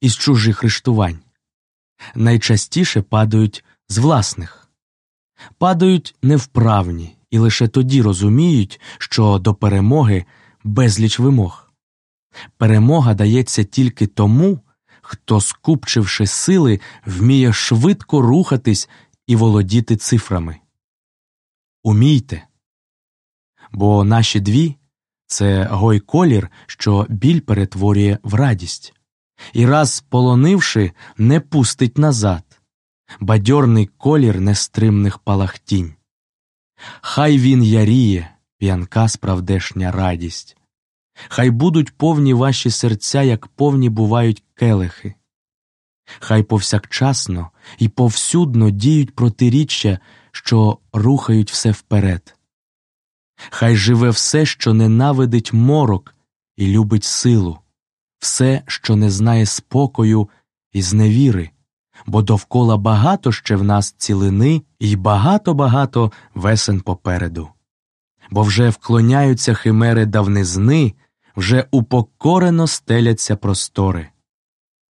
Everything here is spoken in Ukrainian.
із чужих рештувань. Найчастіше падають з власних, падають невправні і лише тоді розуміють, що до перемоги безліч вимог. Перемога дається тільки тому, хто, скупчивши сили, вміє швидко рухатись і володіти цифрами. Умійте. Бо наші дві це гой колір, що біль перетворює в радість, і раз полонивши, не пустить назад, бадьорний колір нестримних палахтінь. Хай він яріє, п'янка справдешня радість. Хай будуть повні ваші серця, як повні бувають келихи. Хай повсякчасно і повсюдно діють протиріччя, що рухають все вперед. Хай живе все, що ненавидить морок і любить силу, все, що не знає спокою і зневіри, бо довкола багато ще в нас цілини і багато-багато весен попереду. Бо вже вклоняються химери давнизни, вже упокорено стеляться простори.